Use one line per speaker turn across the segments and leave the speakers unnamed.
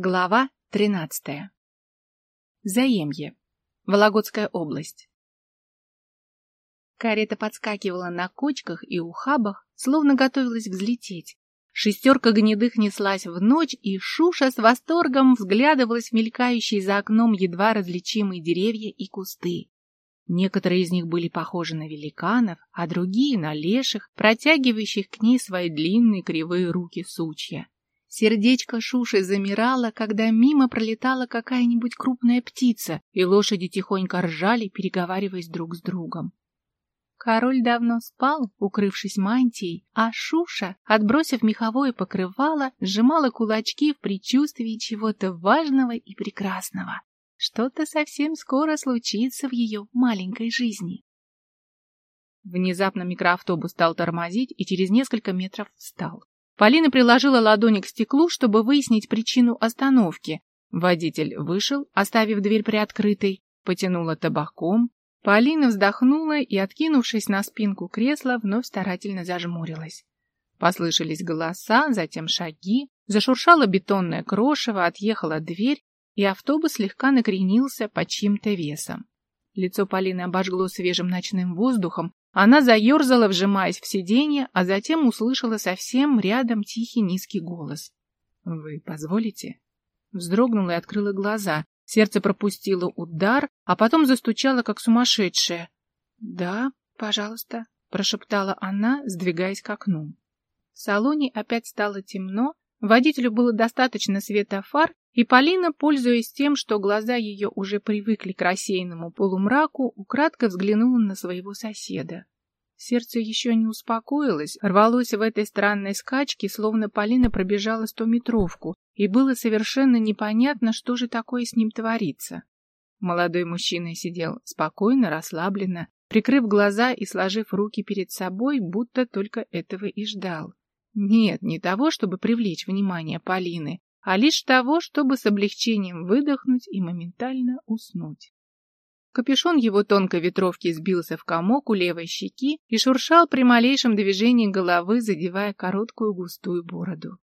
Глава 13. Заемье. Вологодская область. Карета подскакивала на кочках и ухабах, словно готовилась взлететь. Шестерка гнедых неслась в ночь, и Шуша с восторгом взглядывалась в мелькающие за окном едва различимые деревья и кусты. Некоторые из них были похожи на великанов, а другие — на леших, протягивающих к ней свои длинные кривые руки-сучья. Сердечко Шуши замирало, когда мимо пролетала какая-нибудь крупная птица, и лошади тихонько ржали, переговариваясь друг с другом. Король давно спал, укрывшись мантией, а Шуша, отбросив меховое покрывало, сжимала кулачки в предчувствии чего-то важного и прекрасного. Что-то совсем скоро случится в ее маленькой жизни. Внезапно микроавтобус стал тормозить и через несколько метров встал. Полина приложила ладони к стеклу, чтобы выяснить причину остановки. Водитель вышел, оставив дверь приоткрытой, потянула табаком. Полина вздохнула и, откинувшись на спинку кресла, вновь старательно зажмурилась. Послышались голоса, затем шаги, зашуршала бетонное крошево, отъехала дверь, и автобус слегка накренился под чьим-то весом. Лицо Полины обожгло свежим ночным воздухом, она заерзала, вжимаясь в сиденье, а затем услышала совсем рядом тихий низкий голос. «Вы позволите?» Вздрогнула и открыла глаза. Сердце пропустило удар, а потом застучало, как сумасшедшее. «Да, пожалуйста», — прошептала она, сдвигаясь к окну. В салоне опять стало темно, водителю было достаточно света фар, и Полина, пользуясь тем, что глаза ее уже привыкли к рассеянному полумраку, украдко взглянула на своего соседа. Сердце еще не успокоилось, рвалось в этой странной скачке, словно Полина пробежала стометровку, и было совершенно непонятно, что же такое с ним творится. Молодой мужчина сидел спокойно, расслабленно, прикрыв глаза и сложив руки перед собой, будто только этого и ждал. Нет, не того, чтобы привлечь внимание Полины, а лишь того, чтобы с облегчением выдохнуть и моментально уснуть. Капюшон его тонкой ветровки сбился в комок у левой щеки и шуршал при малейшем движении головы, задевая короткую густую бороду.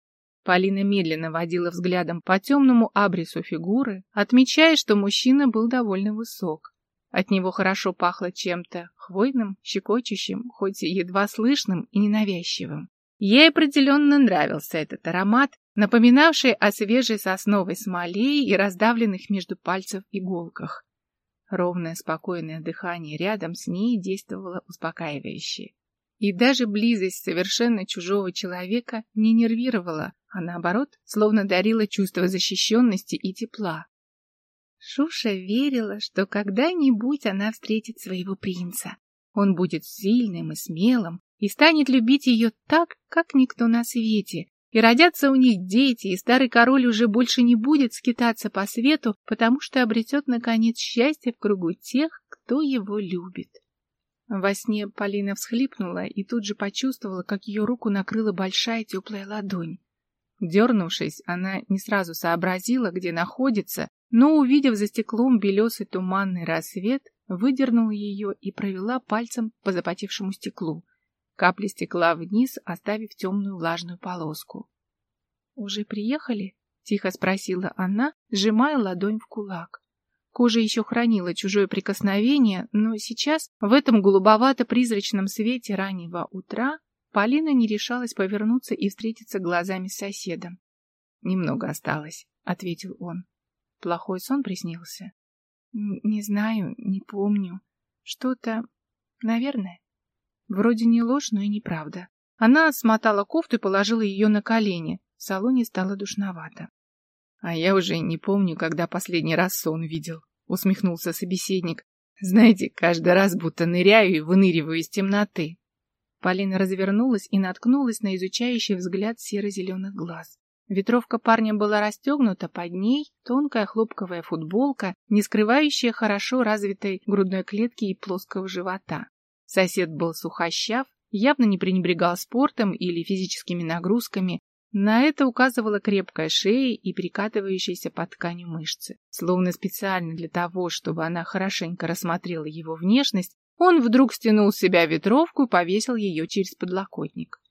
Полина медленно водила взглядом по темному абрису фигуры, отмечая, что мужчина был довольно высок. От него хорошо пахло чем-то хвойным, щекочущим, хоть и едва слышным и ненавязчивым. Ей определенно нравился этот аромат, напоминавший о свежей сосновой смоле и раздавленных между пальцев иголках. Ровное спокойное дыхание рядом с ней действовало успокаивающе. И даже близость совершенно чужого человека не нервировала, а наоборот, словно дарила чувство защищенности и тепла. Шуша верила, что когда-нибудь она встретит своего принца. Он будет сильным и смелым, и станет любить ее так, как никто на свете. И родятся у них дети, и старый король уже больше не будет скитаться по свету, потому что обретет, наконец, счастье в кругу тех, кто его любит. Во сне Полина всхлипнула и тут же почувствовала, как ее руку накрыла большая теплая ладонь. Дернувшись, она не сразу сообразила, где находится, но, увидев за стеклом белесый туманный рассвет, выдернула ее и провела пальцем по запотевшему стеклу. Капли стекла вниз, оставив темную влажную полоску. «Уже приехали?» — тихо спросила она, сжимая ладонь в кулак. Кожа еще хранила чужое прикосновение, но сейчас, в этом голубовато-призрачном свете раннего утра, Полина не решалась повернуться и встретиться глазами с соседом. «Немного осталось», — ответил он. «Плохой сон приснился?» «Не знаю, не помню. Что-то... Наверное». Вроде не ложь, но и неправда. Она смотала кофту и положила ее на колени. В салоне стало душновато. А я уже не помню, когда последний раз сон видел, усмехнулся собеседник. Знаете, каждый раз будто ныряю и выныриваю из темноты. Полина развернулась и наткнулась на изучающий взгляд серо-зеленых глаз. Ветровка парня была расстегнута, под ней тонкая хлопковая футболка, не скрывающая хорошо развитой грудной клетки и плоского живота. Сосед был сухощав, явно не пренебрегал спортом или физическими нагрузками. На это указывала крепкая шея и перекатывающиеся под тканью мышцы. Словно специально для того, чтобы она хорошенько рассмотрела его внешность, он вдруг стянул с себя ветровку и повесил ее через подлокотник.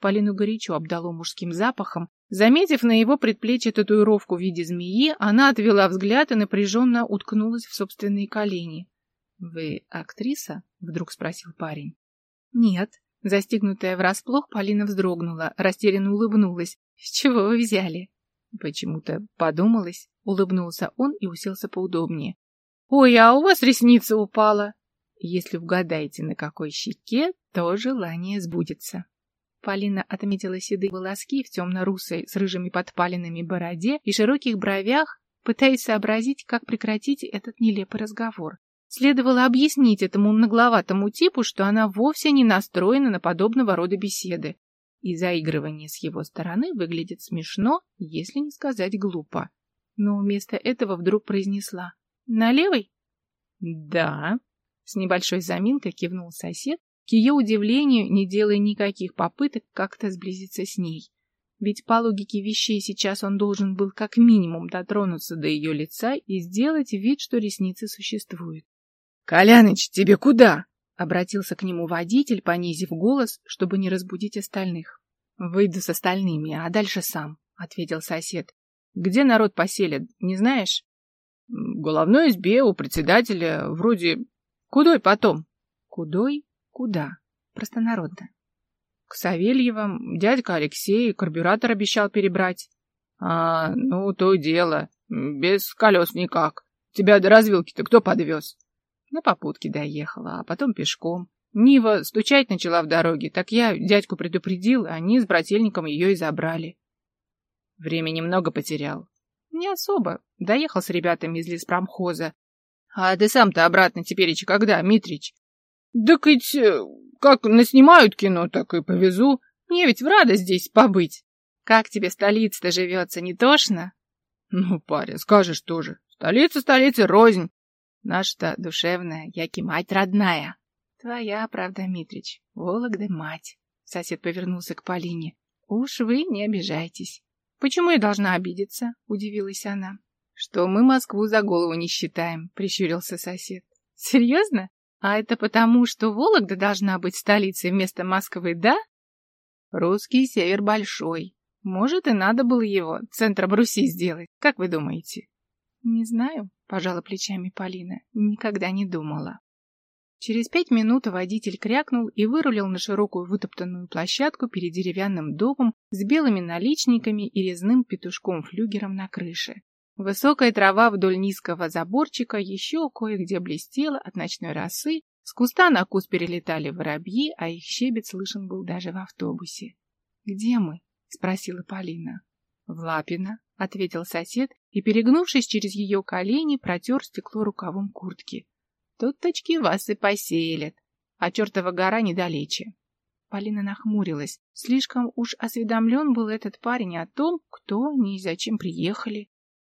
Полину горячо обдало мужским запахом. Заметив на его предплечье татуировку в виде змеи, она отвела взгляд и напряженно уткнулась в собственные колени. — Вы актриса? — вдруг спросил парень. — Нет. Застигнутая врасплох, Полина вздрогнула, растерянно улыбнулась. — С чего вы взяли? — Почему-то подумалось. Улыбнулся он и уселся поудобнее. — Ой, а у вас ресница упала. Если угадаете, на какой щеке, то желание сбудется. Полина отметила седые волоски в темно-русой с рыжими подпаленными бороде и широких бровях, пытаясь сообразить, как прекратить этот нелепый разговор. Следовало объяснить этому нагловатому типу, что она вовсе не настроена на подобного рода беседы. И заигрывание с его стороны выглядит смешно, если не сказать глупо. Но вместо этого вдруг произнесла «На левой?» «Да», — с небольшой заминкой кивнул сосед, к ее удивлению, не делая никаких попыток как-то сблизиться с ней. Ведь по логике вещей сейчас он должен был как минимум дотронуться до ее лица и сделать вид, что ресницы существуют. — Коляныч, тебе куда? — обратился к нему водитель, понизив голос, чтобы не разбудить остальных. — Выйду с остальными, а дальше сам, — ответил сосед. — Где народ поселят, не знаешь? — В головной избе у председателя, вроде... Кудой потом? — Кудой? Куда? Простонародно. К Савельевым дядька Алексей карбюратор обещал перебрать. А, ну, то дело. Без колес никак. Тебя до развилки-то кто подвез? На попутке доехала, а потом пешком. Нива стучать начала в дороге, так я дядьку предупредил, а они с брательником ее и забрали. Время немного потерял. Не особо. Доехал с ребятами из леспромхоза. А ты сам-то обратно теперь когда, Митрич? Так ведь э, как наснимают кино, так и повезу. Мне ведь в радость здесь побыть. Как тебе столица-то живется, не тошно? Ну, паря, скажешь тоже. Столица столица рознь. Наша-то душевная, яки мать родная. Твоя, правда, Митрич, Вологда мать. Сосед повернулся к Полине. Уж вы не обижайтесь. Почему я должна обидеться? Удивилась она. Что мы Москву за голову не считаем, прищурился сосед. Серьезно? А это потому, что Вологда должна быть столицей вместо Москвы, да? Русский север большой. Может, и надо было его центром Руси сделать. Как вы думаете? Не знаю, пожала плечами Полина. Никогда не думала. Через пять минут водитель крякнул и вырулил на широкую вытоптанную площадку перед деревянным домом с белыми наличниками и резным петушком-флюгером на крыше. Высокая трава вдоль низкого заборчика еще кое-где блестела от ночной росы, с куста на куст перелетали воробьи, а их щебет слышен был даже в автобусе. «Где мы?» — спросила Полина. «В Лапино», — ответил сосед и, перегнувшись через ее колени, протер стекло рукавом куртки. «Тут точки вас и поселят, а чертова гора недалече». Полина нахмурилась. Слишком уж осведомлен был этот парень о том, кто они и зачем приехали.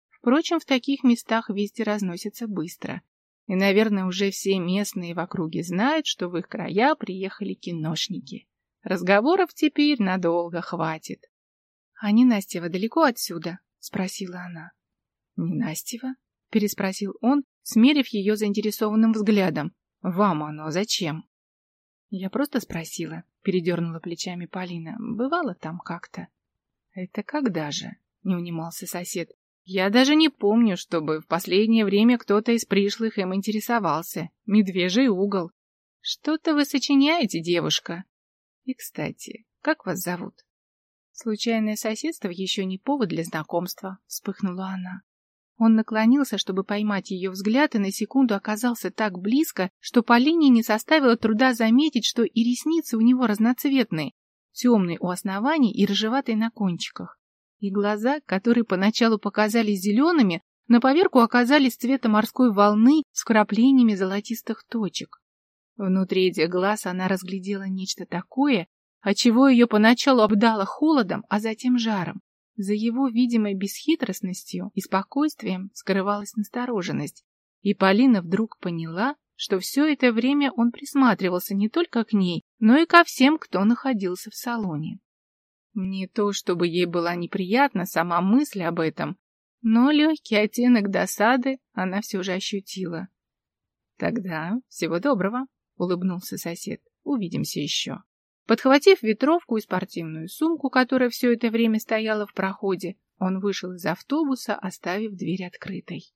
Впрочем, в таких местах вести разносятся быстро. И, наверное, уже все местные в округе знают, что в их края приехали киношники. Разговоров теперь надолго хватит. — А не Настева далеко отсюда? — спросила она. — Не Настева? — переспросил он, смерив ее заинтересованным взглядом. — Вам оно зачем? — Я просто спросила, — передернула плечами Полина. — Бывало там как-то. — Это когда же? — не унимался сосед. Я даже не помню, чтобы в последнее время кто-то из пришлых им интересовался. Медвежий угол. Что-то вы сочиняете, девушка. И, кстати, как вас зовут? Случайное соседство еще не повод для знакомства, вспыхнула она. Он наклонился, чтобы поймать ее взгляд, и на секунду оказался так близко, что Полине не составило труда заметить, что и ресницы у него разноцветные, темные у оснований и рыжеватые на кончиках и глаза, которые поначалу показались зелеными, на поверку оказались цвета морской волны с вкраплениями золотистых точек. Внутри этих глаз она разглядела нечто такое, отчего ее поначалу обдало холодом, а затем жаром. За его видимой бесхитростностью и спокойствием скрывалась настороженность, и Полина вдруг поняла, что все это время он присматривался не только к ней, но и ко всем, кто находился в салоне. Не то, чтобы ей была неприятна сама мысль об этом, но легкий оттенок досады она все же ощутила. — Тогда всего доброго, — улыбнулся сосед. — Увидимся еще. Подхватив ветровку и спортивную сумку, которая все это время стояла в проходе, он вышел из автобуса, оставив дверь открытой.